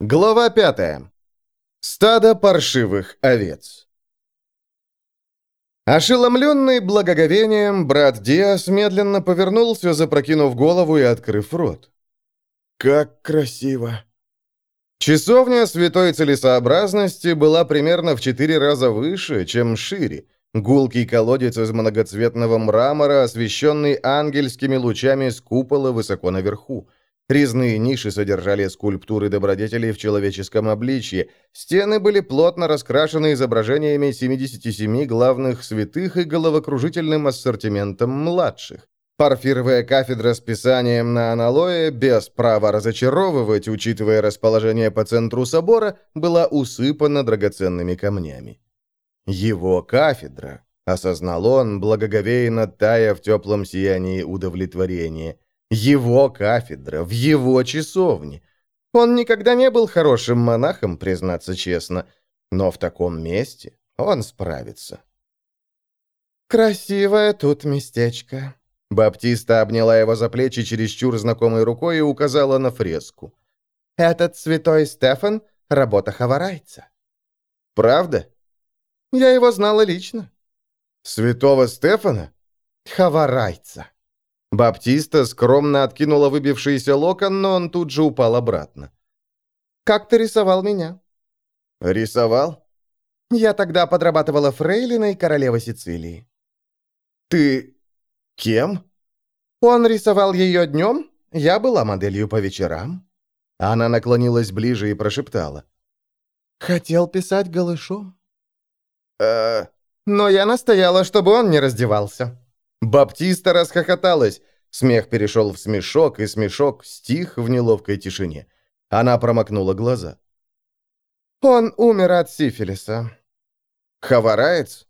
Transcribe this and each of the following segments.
Глава пятая. Стадо паршивых овец. Ошеломленный благоговением, брат Диас медленно повернулся, запрокинув голову и открыв рот. «Как красиво!» Часовня святой целесообразности была примерно в четыре раза выше, чем шире. Гулкий колодец из многоцветного мрамора, освещенный ангельскими лучами с купола высоко наверху. Резные ниши содержали скульптуры добродетелей в человеческом обличье. Стены были плотно раскрашены изображениями 77 главных святых и головокружительным ассортиментом младших. Парфировая кафедра с писанием на аналое, без права разочаровывать, учитывая расположение по центру собора, была усыпана драгоценными камнями. Его кафедра, осознал он, благоговейно тая в теплом сиянии удовлетворения – его кафедра, в его часовне. Он никогда не был хорошим монахом, признаться честно, но в таком месте он справится. «Красивое тут местечко». Баптиста обняла его за плечи чересчур знакомой рукой и указала на фреску. «Этот святой Стефан — работа хаварайца». «Правда?» «Я его знала лично». «Святого Стефана?» «Хаварайца». Баптиста скромно откинула выбившийся локон, но он тут же упал обратно. «Как ты рисовал меня?» «Рисовал?» «Я тогда подрабатывала фрейлиной королевы Сицилии». «Ты... кем?» «Он рисовал ее днем, я была моделью по вечерам». Она наклонилась ближе и прошептала. «Хотел писать голышом». «Э...» «Но я настояла, чтобы он не раздевался». Баптиста расхохоталась. Смех перешел в смешок, и смешок стих в неловкой тишине. Она промокнула глаза. «Он умер от сифилиса». «Хавараец?»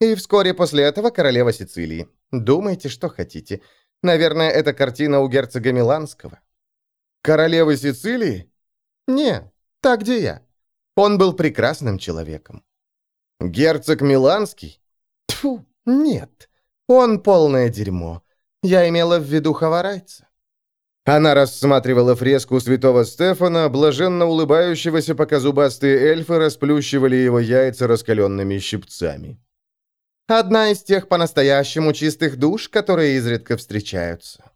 «И вскоре после этого королева Сицилии. Думайте, что хотите. Наверное, это картина у герцога Миланского». «Королевы Сицилии?» «Не, так где я. Он был прекрасным человеком». «Герцог Миланский?» Тьфу, нет. Он полное дерьмо. Я имела в виду хаварайца». Она рассматривала фреску святого Стефана, блаженно улыбающегося, пока зубастые эльфы расплющивали его яйца раскаленными щипцами. «Одна из тех по-настоящему чистых душ, которые изредка встречаются».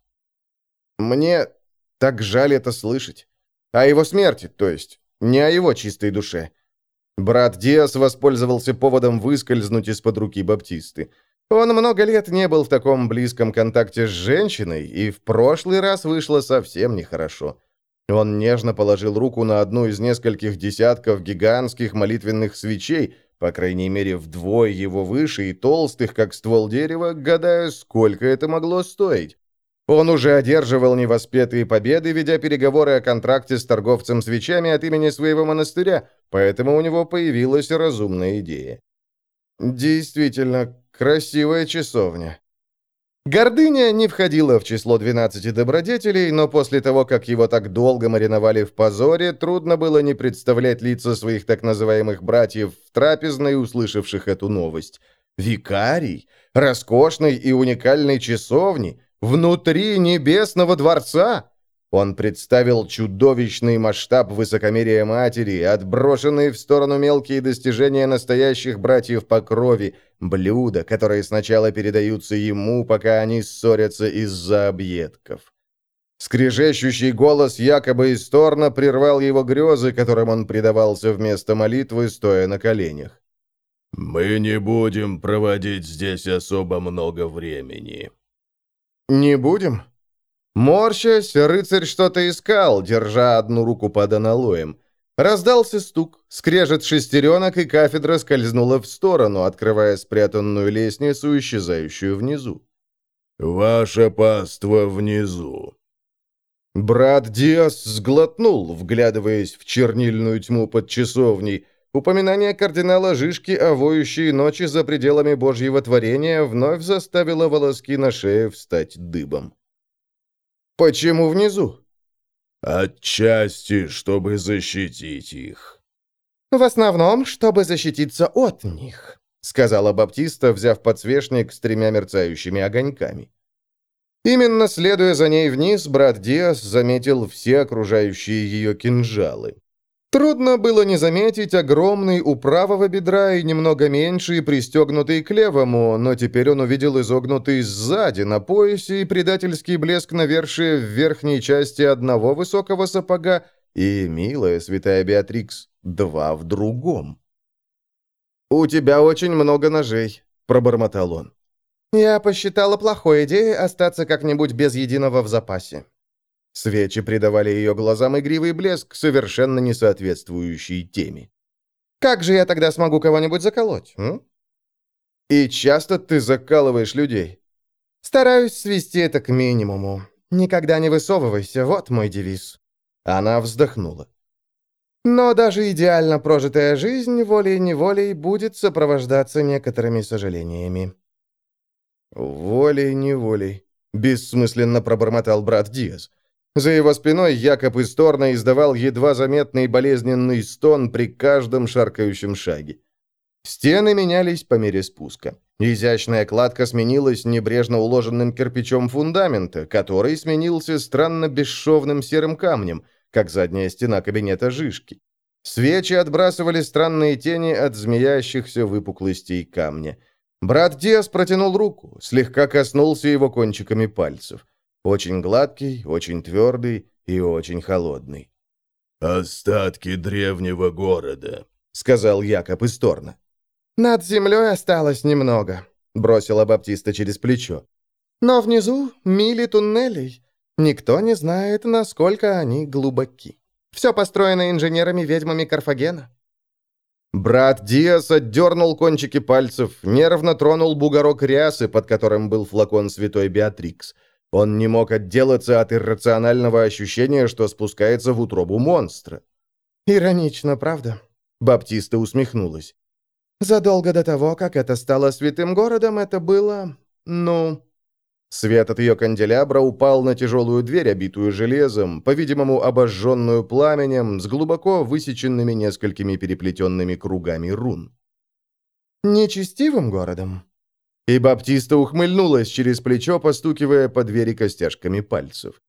«Мне так жаль это слышать. О его смерти, то есть, не о его чистой душе». Брат Диас воспользовался поводом выскользнуть из-под руки Баптисты. Он много лет не был в таком близком контакте с женщиной, и в прошлый раз вышло совсем нехорошо. Он нежно положил руку на одну из нескольких десятков гигантских молитвенных свечей, по крайней мере вдвое его выше и толстых, как ствол дерева, гадая, сколько это могло стоить. Он уже одерживал невоспетые победы, ведя переговоры о контракте с торговцем свечами от имени своего монастыря, поэтому у него появилась разумная идея. Действительно, Красивая часовня. Гордыня не входила в число 12 добродетелей, но после того, как его так долго мариновали в позоре, трудно было не представлять лица своих так называемых братьев в трапезной, услышавших эту новость. Викарий, роскошной и уникальной часовни, внутри небесного дворца. Он представил чудовищный масштаб высокомерия матери, отброшенные в сторону мелкие достижения настоящих братьев по крови, блюда, которые сначала передаются ему, пока они ссорятся из-за объедков. Скрежещущий голос якобы из Торна прервал его грезы, которым он предавался вместо молитвы, стоя на коленях. «Мы не будем проводить здесь особо много времени». «Не будем?» Морщась, рыцарь что-то искал, держа одну руку под аналоем. Раздался стук, скрежет шестеренок, и кафедра скользнула в сторону, открывая спрятанную лестницу, исчезающую внизу. «Ваше паство внизу». Брат Диас сглотнул, вглядываясь в чернильную тьму под часовней. Упоминание кардинала Жишки о воющей ночи за пределами Божьего творения вновь заставило волоски на шее встать дыбом. «Почему внизу?» «Отчасти, чтобы защитить их». «В основном, чтобы защититься от них», — сказала Баптиста, взяв подсвечник с тремя мерцающими огоньками. Именно следуя за ней вниз, брат Диас заметил все окружающие ее кинжалы. Трудно было не заметить огромный у правого бедра и немного меньший, пристегнутый к левому, но теперь он увидел изогнутый сзади на поясе и предательский блеск навершия в верхней части одного высокого сапога и, милая святая Беатрикс, два в другом. «У тебя очень много ножей», — пробормотал он. «Я посчитала плохой идеей остаться как-нибудь без единого в запасе». Свечи придавали ее глазам игривый блеск, совершенно не соответствующий теме. «Как же я тогда смогу кого-нибудь заколоть, м? «И часто ты закалываешь людей?» «Стараюсь свести это к минимуму. Никогда не высовывайся, вот мой девиз». Она вздохнула. «Но даже идеально прожитая жизнь волей-неволей будет сопровождаться некоторыми сожалениями». «Волей-неволей», — бессмысленно пробормотал брат Диас. За его спиной Якоб Исторно издавал едва заметный болезненный стон при каждом шаркающем шаге. Стены менялись по мере спуска. Изящная кладка сменилась небрежно уложенным кирпичом фундамента, который сменился странно бесшовным серым камнем, как задняя стена кабинета Жишки. Свечи отбрасывали странные тени от змеящихся выпуклостей камня. Брат Диас протянул руку, слегка коснулся его кончиками пальцев. Очень гладкий, очень твердый и очень холодный. «Остатки древнего города», — сказал Якоб Исторно. «Над землей осталось немного», — бросила Баптиста через плечо. «Но внизу мили туннелей. Никто не знает, насколько они глубоки. Все построено инженерами-ведьмами Карфагена». Брат Диас отдернул кончики пальцев, нервно тронул бугорок рясы, под которым был флакон святой Беатрикс — он не мог отделаться от иррационального ощущения, что спускается в утробу монстра. «Иронично, правда?» Баптиста усмехнулась. «Задолго до того, как это стало святым городом, это было... ну...» Свет от ее канделябра упал на тяжелую дверь, обитую железом, по-видимому, обожженную пламенем, с глубоко высеченными несколькими переплетенными кругами рун. «Нечестивым городом?» И Баптиста ухмыльнулась через плечо, постукивая по двери костяшками пальцев.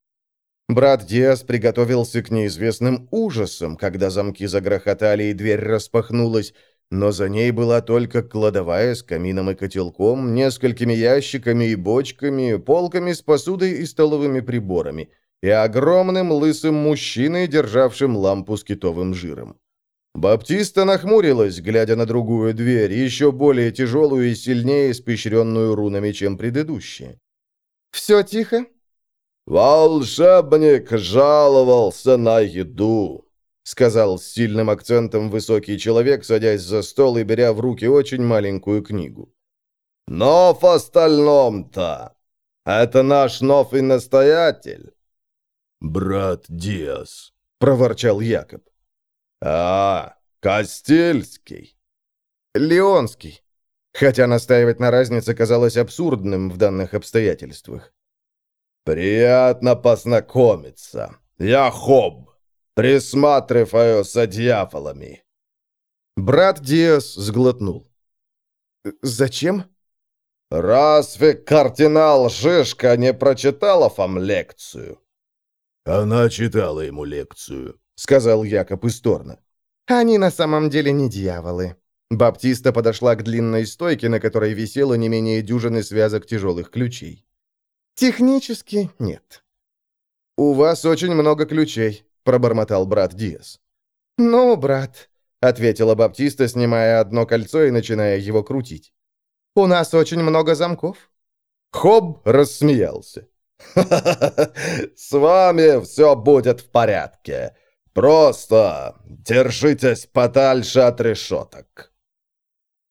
Брат Диас приготовился к неизвестным ужасам, когда замки загрохотали и дверь распахнулась, но за ней была только кладовая с камином и котелком, несколькими ящиками и бочками, полками с посудой и столовыми приборами, и огромным лысым мужчиной, державшим лампу с китовым жиром. Баптиста нахмурилась, глядя на другую дверь, еще более тяжелую и сильнее испещренную рунами, чем предыдущая. «Все тихо?» «Волшебник жаловался на еду», — сказал с сильным акцентом высокий человек, садясь за стол и беря в руки очень маленькую книгу. «Но в остальном-то это наш новый настоятель». «Брат Диас», — проворчал Якоб. «А, Костельский!» «Леонский!» Хотя настаивать на разнице казалось абсурдным в данных обстоятельствах. «Приятно познакомиться. Я Хоб. Присматриваю за дьяволами». Брат Диас сглотнул. «Зачем?» «Разве кардинал Жишка не прочитала вам лекцию?» «Она читала ему лекцию», — сказал Якоб Исторно. «Они на самом деле не дьяволы». Баптиста подошла к длинной стойке, на которой висело не менее дюжины связок тяжелых ключей. «Технически нет». «У вас очень много ключей», — пробормотал брат Диас. «Ну, брат», — ответила Баптиста, снимая одно кольцо и начиная его крутить. «У нас очень много замков». Хоб рассмеялся. «С вами все будет в порядке. Просто держитесь подальше от решеток».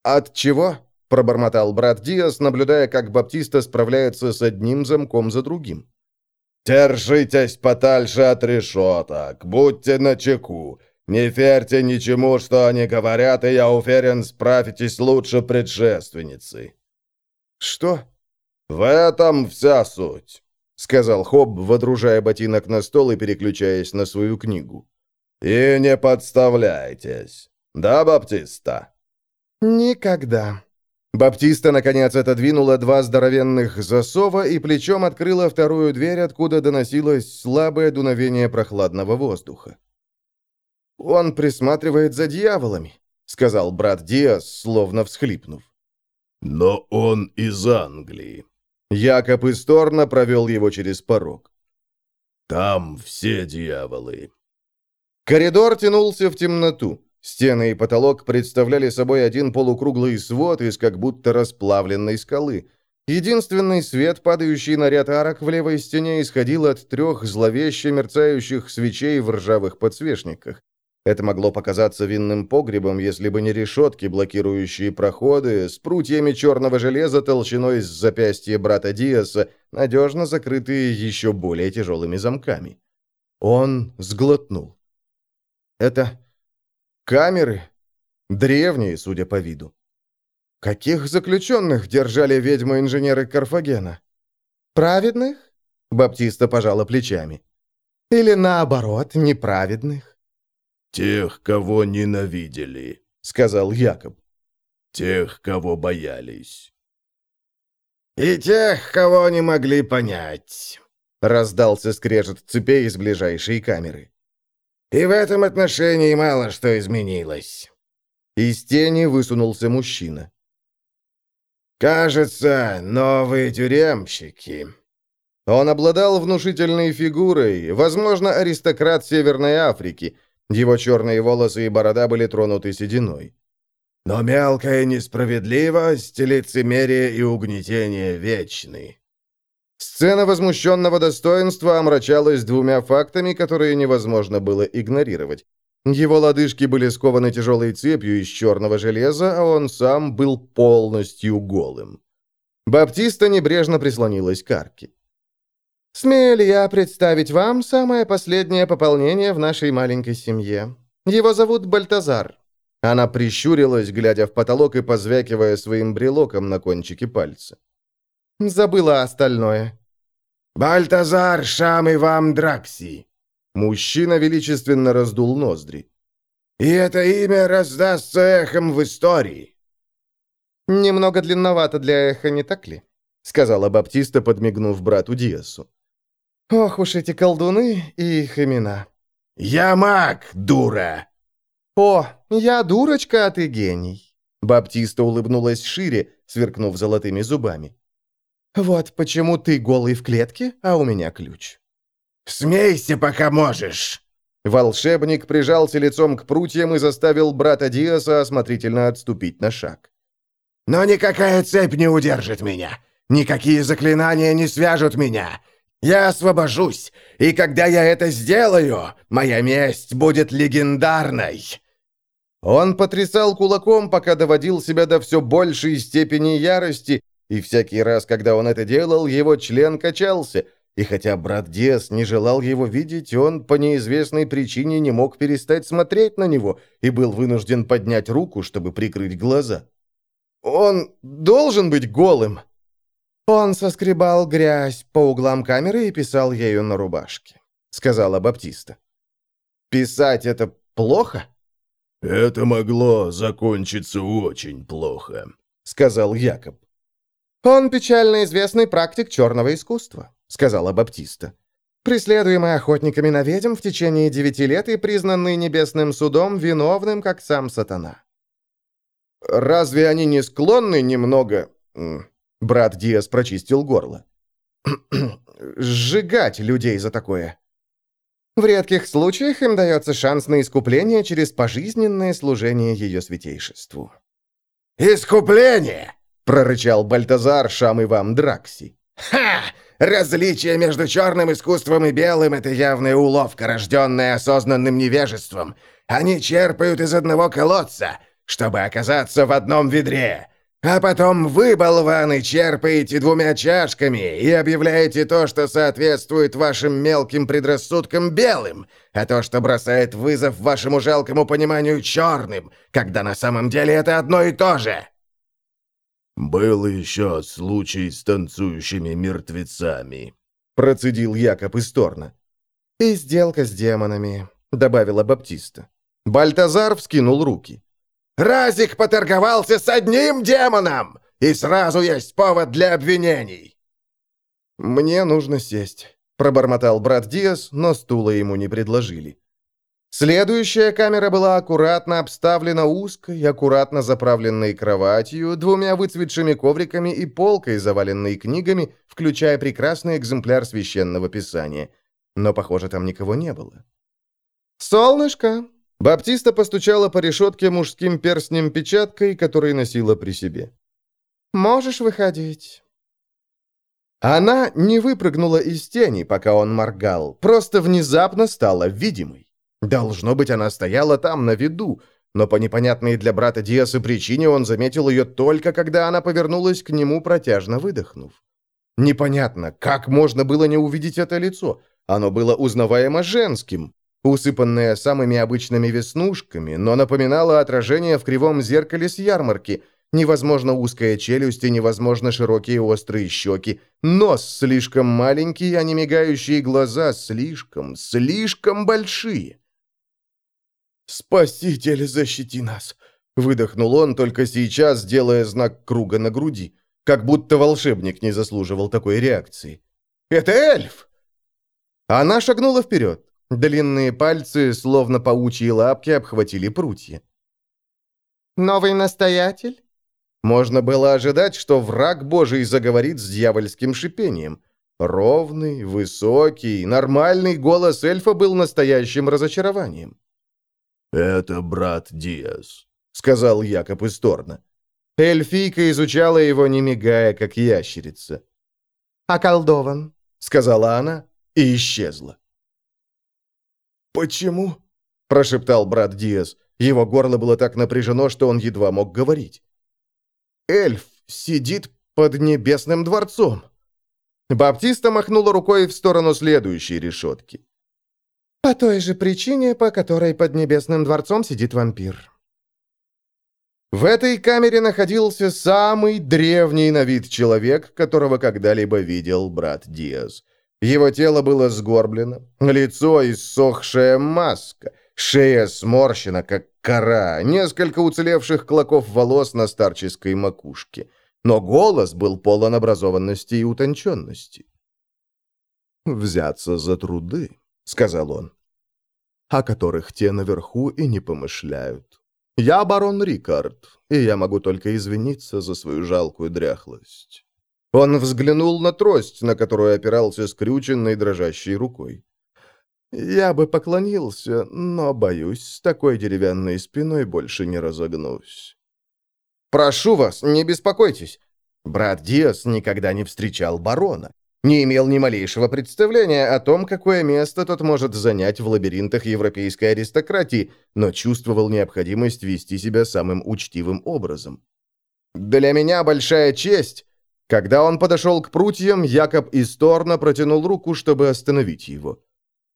«От чего?» — пробормотал брат Диас, наблюдая, как Баптиста справляется с одним замком за другим. «Держитесь подальше от решеток, будьте начеку. Не верьте ничему, что они говорят, и я уверен, справитесь лучше предшественницы». «Что?» «В этом вся суть. — сказал Хоб, водружая ботинок на стол и переключаясь на свою книгу. «И не подставляйтесь. Да, Баптиста?» «Никогда». Баптиста, наконец, отодвинула два здоровенных засова и плечом открыла вторую дверь, откуда доносилось слабое дуновение прохладного воздуха. «Он присматривает за дьяволами», — сказал брат Диас, словно всхлипнув. «Но он из Англии». Якоб Исторно провел его через порог. «Там все дьяволы». Коридор тянулся в темноту. Стены и потолок представляли собой один полукруглый свод из как будто расплавленной скалы. Единственный свет, падающий на ряд арок в левой стене, исходил от трех зловеще мерцающих свечей в ржавых подсвечниках. Это могло показаться винным погребом, если бы не решетки, блокирующие проходы, с прутьями черного железа толщиной с запястья брата Диаса, надежно закрытые еще более тяжелыми замками. Он сглотнул. «Это камеры? Древние, судя по виду. Каких заключенных держали ведьмы-инженеры Карфагена? Праведных?» Баптиста пожала плечами. «Или наоборот, неправедных?» «Тех, кого ненавидели», — сказал Якоб. «Тех, кого боялись». «И тех, кого не могли понять», — раздался скрежет цепей из ближайшей камеры. «И в этом отношении мало что изменилось». Из тени высунулся мужчина. «Кажется, новые тюремщики». Он обладал внушительной фигурой, возможно, аристократ Северной Африки, его черные волосы и борода были тронуты сединой. «Но мелкая несправедливость, лицемерие и угнетение вечны». Сцена возмущенного достоинства омрачалась двумя фактами, которые невозможно было игнорировать. Его лодыжки были скованы тяжелой цепью из черного железа, а он сам был полностью голым. Баптиста небрежно прислонилась к арке. Смею ли я представить вам самое последнее пополнение в нашей маленькой семье? Его зовут Бальтазар». Она прищурилась, глядя в потолок и позвякивая своим брелоком на кончике пальца. Забыла остальное. «Бальтазар, Шам вам Дракси!» Мужчина величественно раздул ноздри. «И это имя раздастся эхом в истории!» «Немного длинновато для эха, не так ли?» сказала Баптиста, подмигнув брату Диасу. Ох уж эти колдуны и их имена. «Я маг, дура!» «О, я дурочка, а ты гений!» Баптиста улыбнулась шире, сверкнув золотыми зубами. «Вот почему ты голый в клетке, а у меня ключ». «Смейся, пока можешь!» Волшебник прижался лицом к прутьям и заставил брата Диаса осмотрительно отступить на шаг. «Но никакая цепь не удержит меня! Никакие заклинания не свяжут меня! Я освобожусь, и когда я это сделаю, моя месть будет легендарной!» Он потрясал кулаком, пока доводил себя до все большей степени ярости, и всякий раз, когда он это делал, его член качался, и хотя брат Диас не желал его видеть, он по неизвестной причине не мог перестать смотреть на него и был вынужден поднять руку, чтобы прикрыть глаза. «Он должен быть голым!» «Он соскребал грязь по углам камеры и писал ею на рубашке», — сказала Баптиста. «Писать это плохо?» «Это могло закончиться очень плохо», — сказал Якоб. «Он печально известный практик черного искусства», — сказала Баптиста. «Преследуемый охотниками на ведьм в течение девяти лет и признанный небесным судом виновным, как сам сатана». «Разве они не склонны немного...» Брат Диас прочистил горло. «Сжигать людей за такое». В редких случаях им дается шанс на искупление через пожизненное служение ее святейшеству. «Искупление!» — прорычал Бальтазар Шам вам Дракси. «Ха! Различие между черным искусством и белым — это явная уловка, рожденная осознанным невежеством. Они черпают из одного колодца, чтобы оказаться в одном ведре. А потом вы, болваны, черпаете двумя чашками и объявляете то, что соответствует вашим мелким предрассудкам белым, а то, что бросает вызов вашему жалкому пониманию черным, когда на самом деле это одно и то же. «Был еще случай с танцующими мертвецами», — процедил Якоб Исторно. «И сделка с демонами», — добавила Баптиста. Бальтазар вскинул руки. Разик поторговался с одним демоном, и сразу есть повод для обвинений!» «Мне нужно сесть», — пробормотал брат Диас, но стула ему не предложили. Следующая камера была аккуратно обставлена узкой, аккуратно заправленной кроватью, двумя выцветшими ковриками и полкой, заваленной книгами, включая прекрасный экземпляр священного писания. Но, похоже, там никого не было. «Солнышко!» Баптиста постучала по решетке мужским перстнем-печаткой, который носила при себе. «Можешь выходить». Она не выпрыгнула из тени, пока он моргал, просто внезапно стала видимой. Должно быть, она стояла там, на виду, но по непонятной для брата Диаса причине он заметил ее только, когда она повернулась к нему, протяжно выдохнув. Непонятно, как можно было не увидеть это лицо? Оно было узнаваемо женским, усыпанное самыми обычными веснушками, но напоминало отражение в кривом зеркале с ярмарки – Невозможно узкая челюсть и невозможно широкие острые щеки. Нос слишком маленький, а не мигающие глаза слишком, слишком большие. «Спаситель, защити нас!» — выдохнул он только сейчас, делая знак круга на груди. Как будто волшебник не заслуживал такой реакции. «Это эльф!» Она шагнула вперед. Длинные пальцы, словно паучьи лапки, обхватили прутья. «Новый настоятель?» Можно было ожидать, что враг Божий заговорит с дьявольским шипением. Ровный, высокий, нормальный голос эльфа был настоящим разочарованием. «Это брат Диас», — сказал Якоб Исторно. Эльфийка изучала его, не мигая, как ящерица. «Околдован», — сказала она и исчезла. «Почему?» — прошептал брат Диас. Его горло было так напряжено, что он едва мог говорить. «Эльф сидит под небесным дворцом». Баптиста махнула рукой в сторону следующей решетки. По той же причине, по которой под небесным дворцом сидит вампир. В этой камере находился самый древний на вид человек, которого когда-либо видел брат Диас. Его тело было сгорблено, лицо иссохшая маска, шея сморщена, как кора, несколько уцелевших клоков волос на старческой макушке. Но голос был полон образованности и утонченности. «Взяться за труды», — сказал он о которых те наверху и не помышляют. Я барон Рикард, и я могу только извиниться за свою жалкую дряхлость». Он взглянул на трость, на которую опирался скрюченной дрожащей рукой. «Я бы поклонился, но, боюсь, с такой деревянной спиной больше не разогнусь». «Прошу вас, не беспокойтесь. Брат Диас никогда не встречал барона не имел ни малейшего представления о том, какое место тот может занять в лабиринтах европейской аристократии, но чувствовал необходимость вести себя самым учтивым образом. «Для меня большая честь!» Когда он подошел к прутьям, Якоб исторно протянул руку, чтобы остановить его.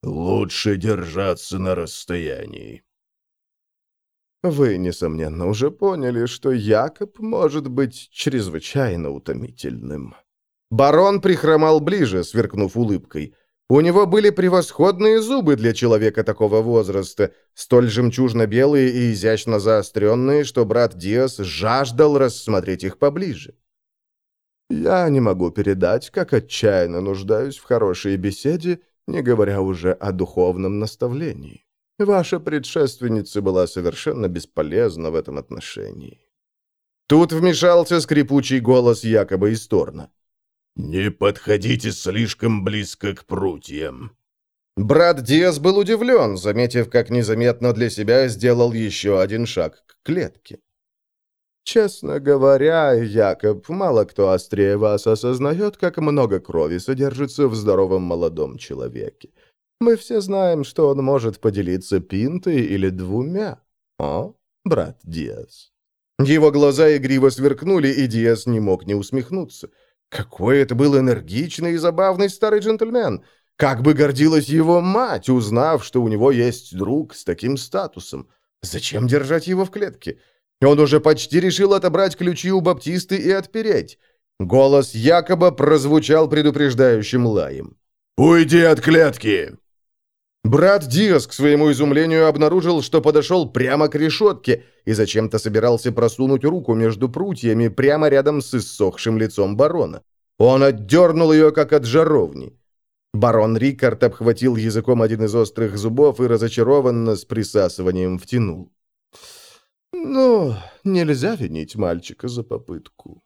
«Лучше держаться на расстоянии». Вы, несомненно, уже поняли, что Якоб может быть чрезвычайно утомительным. Барон прихромал ближе, сверкнув улыбкой. У него были превосходные зубы для человека такого возраста, столь жемчужно-белые и изящно заостренные, что брат Диас жаждал рассмотреть их поближе. «Я не могу передать, как отчаянно нуждаюсь в хорошей беседе, не говоря уже о духовном наставлении. Ваша предшественница была совершенно бесполезна в этом отношении». Тут вмешался скрипучий голос якобы из. «Не подходите слишком близко к прутьям». Брат Диас был удивлен, заметив, как незаметно для себя сделал еще один шаг к клетке. «Честно говоря, Якоб, мало кто острее вас осознает, как много крови содержится в здоровом молодом человеке. Мы все знаем, что он может поделиться пинтой или двумя. О, брат Диас?» Его глаза игриво сверкнули, и Диас не мог не усмехнуться – какой это был энергичный и забавный старый джентльмен! Как бы гордилась его мать, узнав, что у него есть друг с таким статусом. Зачем держать его в клетке? Он уже почти решил отобрать ключи у Баптисты и отпереть. Голос якобы прозвучал предупреждающим лаем. «Уйди от клетки!» Брат Диас, к своему изумлению, обнаружил, что подошел прямо к решетке и зачем-то собирался просунуть руку между прутьями прямо рядом с иссохшим лицом барона. Он отдернул ее, как от жаровни. Барон Рикард обхватил языком один из острых зубов и разочарованно с присасыванием втянул. «Ну, нельзя винить мальчика за попытку».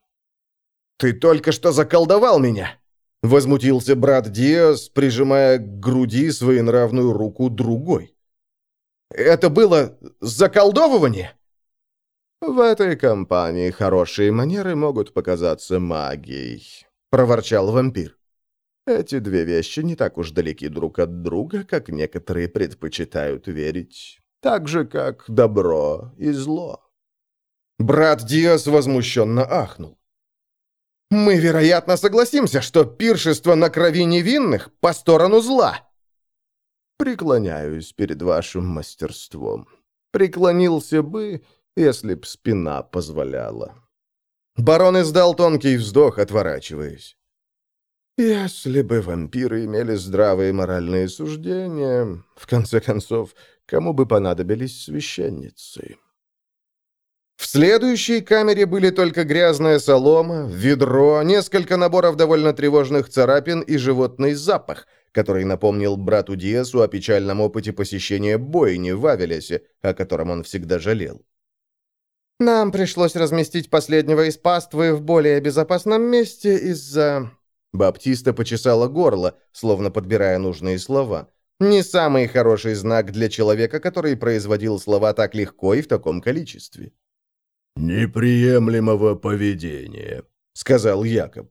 «Ты только что заколдовал меня!» Возмутился брат Диас, прижимая к груди своенравную руку другой. «Это было заколдовывание?» «В этой компании хорошие манеры могут показаться магией», — проворчал вампир. Эти две вещи не так уж далеки друг от друга, как некоторые предпочитают верить. Так же, как добро и зло. Брат Диас возмущенно ахнул. «Мы, вероятно, согласимся, что пиршество на крови невинных по сторону зла». «Преклоняюсь перед вашим мастерством. Преклонился бы, если б спина позволяла». Барон издал тонкий вздох, отворачиваясь. Если бы вампиры имели здравые моральные суждения, в конце концов, кому бы понадобились священницы? В следующей камере были только грязная солома, ведро, несколько наборов довольно тревожных царапин и животный запах, который напомнил брату Диасу о печальном опыте посещения бойни в Авелесе, о котором он всегда жалел. «Нам пришлось разместить последнего из паствы в более безопасном месте из-за Баптиста почесала горло, словно подбирая нужные слова. Не самый хороший знак для человека, который производил слова так легко и в таком количестве. «Неприемлемого поведения», — сказал Якоб.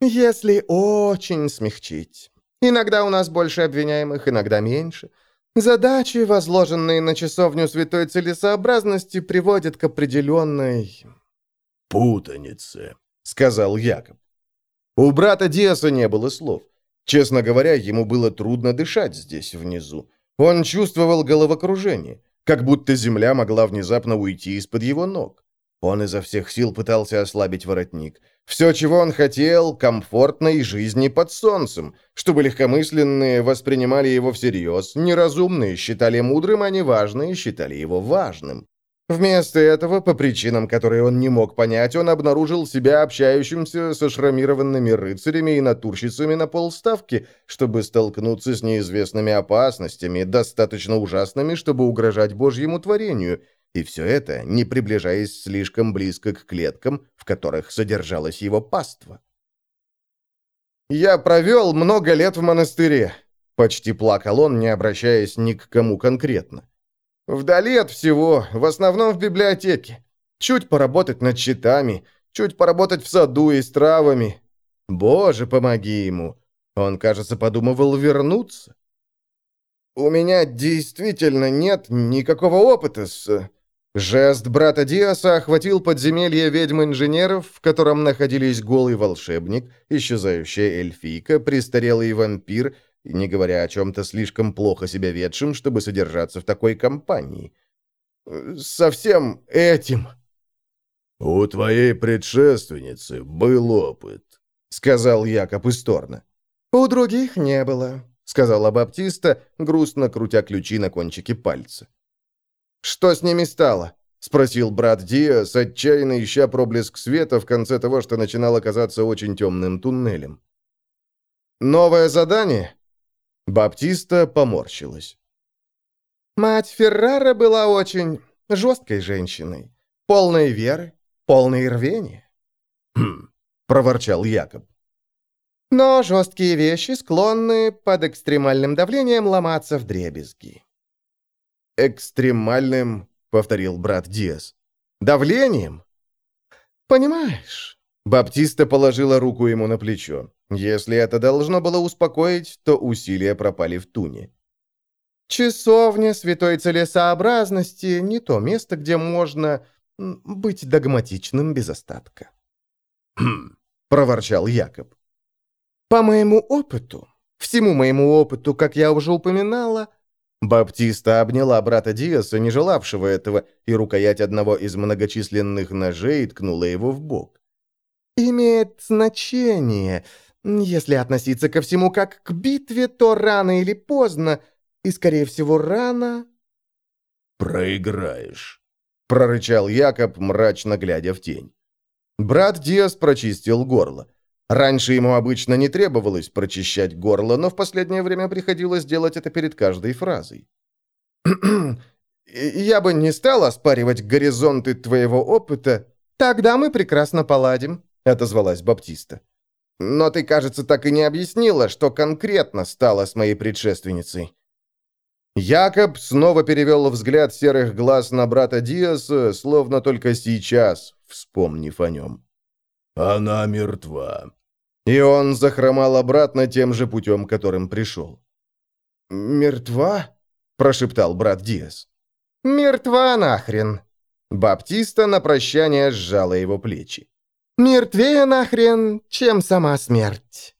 «Если очень смягчить. Иногда у нас больше обвиняемых, иногда меньше. Задачи, возложенные на часовню святой целесообразности, приводят к определенной...» «Путанице», — сказал Якоб. У брата Диаса не было слов. Честно говоря, ему было трудно дышать здесь, внизу. Он чувствовал головокружение, как будто земля могла внезапно уйти из-под его ног. Он изо всех сил пытался ослабить воротник. Все, чего он хотел, комфортной жизни под солнцем, чтобы легкомысленные воспринимали его всерьез, неразумные считали мудрым, а неважные считали его важным. Вместо этого, по причинам, которые он не мог понять, он обнаружил себя общающимся со шрамированными рыцарями и натурщицами на полставки, чтобы столкнуться с неизвестными опасностями, достаточно ужасными, чтобы угрожать Божьему творению, и все это, не приближаясь слишком близко к клеткам, в которых содержалось его паство. «Я провел много лет в монастыре», — почти плакал он, не обращаясь ни к кому конкретно. Вдали от всего, в основном в библиотеке. Чуть поработать над счетами, чуть поработать в саду и с травами. Боже, помоги ему. Он, кажется, подумывал вернуться. У меня действительно нет никакого опыта с... Жест брата Диаса охватил подземелье ведьм-инженеров, в котором находились голый волшебник, исчезающая эльфийка, престарелый вампир не говоря о чем-то слишком плохо себя ведшем, чтобы содержаться в такой компании. Со всем этим... «У твоей предшественницы был опыт», — сказал Якоб Исторно. «У других не было», — сказала Баптиста, грустно крутя ключи на кончике пальца. «Что с ними стало?» — спросил брат Диас, отчаянно ища проблеск света в конце того, что начинало казаться очень темным туннелем. «Новое задание?» Баптиста поморщилась. Мать Феррара была очень жесткой женщиной, полной веры, полной рвения. «Хм», — проворчал Якоб. Но жесткие вещи склонны под экстремальным давлением ломаться в дребезги. «Экстремальным», — повторил брат Диас. «Давлением?» «Понимаешь?» Баптиста положила руку ему на плечо. Если это должно было успокоить, то усилия пропали в туне. «Часовня святой целесообразности — не то место, где можно быть догматичным без остатка». «Хм», — проворчал Якоб. «По моему опыту, всему моему опыту, как я уже упоминала...» Баптиста обняла брата Диаса, не желавшего этого, и рукоять одного из многочисленных ножей ткнула его в бок. «Имеет значение, если относиться ко всему как к битве, то рано или поздно, и, скорее всего, рано... «Проиграешь», — прорычал Якоб, мрачно глядя в тень. Брат Диас прочистил горло. Раньше ему обычно не требовалось прочищать горло, но в последнее время приходилось делать это перед каждой фразой. «Я бы не стал оспаривать горизонты твоего опыта. Тогда мы прекрасно поладим», — отозвалась Баптиста. «Но ты, кажется, так и не объяснила, что конкретно стало с моей предшественницей». Якоб снова перевел взгляд серых глаз на брата Диаса, словно только сейчас, вспомнив о нем. «Она мертва». И он захромал обратно тем же путем, которым пришел. «Мертва?» – прошептал брат Диас. «Мертва нахрен!» Баптиста на прощание сжала его плечи. «Мертвее нахрен, чем сама смерть!»